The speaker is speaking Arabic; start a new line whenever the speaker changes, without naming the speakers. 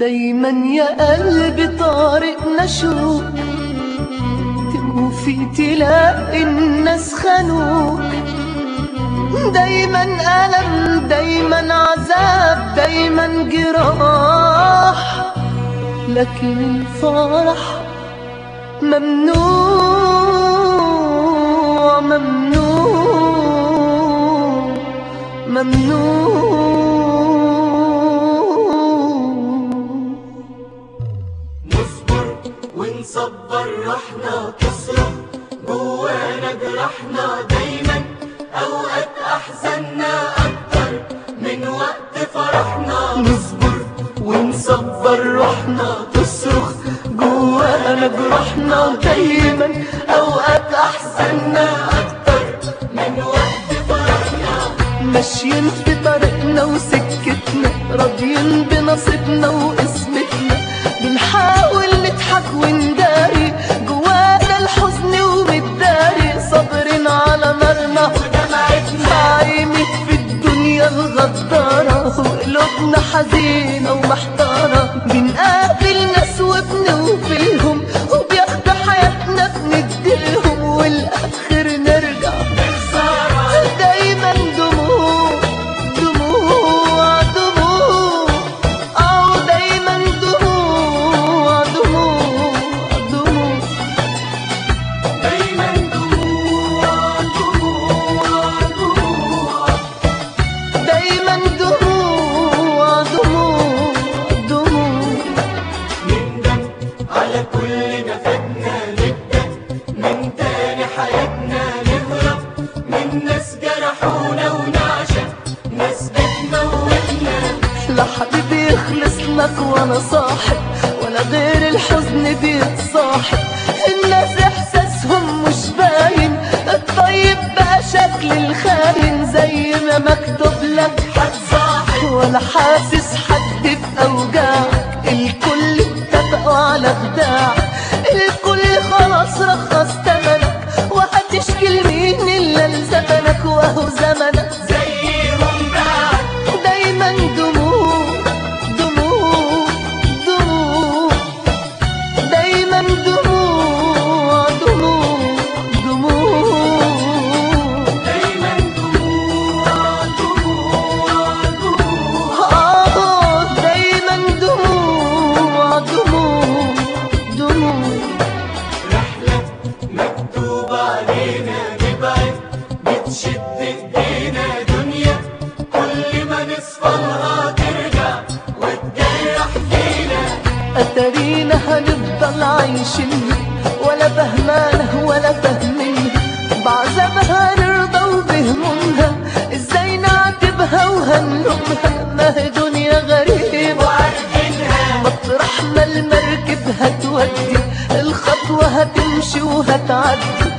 دايما يا قلبي طارق نشوق وفي تلاقي الناس خانوك دايما ألم دايما عذاب دايما جراح. لكن الفرح ممنوع ممنوع ممنوع.
روحنا تصرخ جوانا جرحنا دايما. أوقات احزاننا أكتر. من وقت فرحنا
نصبر ونصبر روحنا تصرخ. جوانا جروحنا دايما. أوقات احزاننا
أكتر. من وقت فرحنا.
ماشيين في طريقنا وسكتنا. راضيين بنصيبنا وقسمتنا بنحاول نضحك ونداري
من ناس جرحونا ناس بتموتنا
لا حبيبي يخلص لك وأنا صاحب
فينا
أترينا هنفضل عايشين ولا فهمانة ولا فاهمين بعذابها نرضى وبهمومها إزاي نعاتبها وهنلومها؟ ما هي دنيا غريبة
وعارفينها
مطرح ما المركب هتودي الخطوة هتمشي وهتعدي.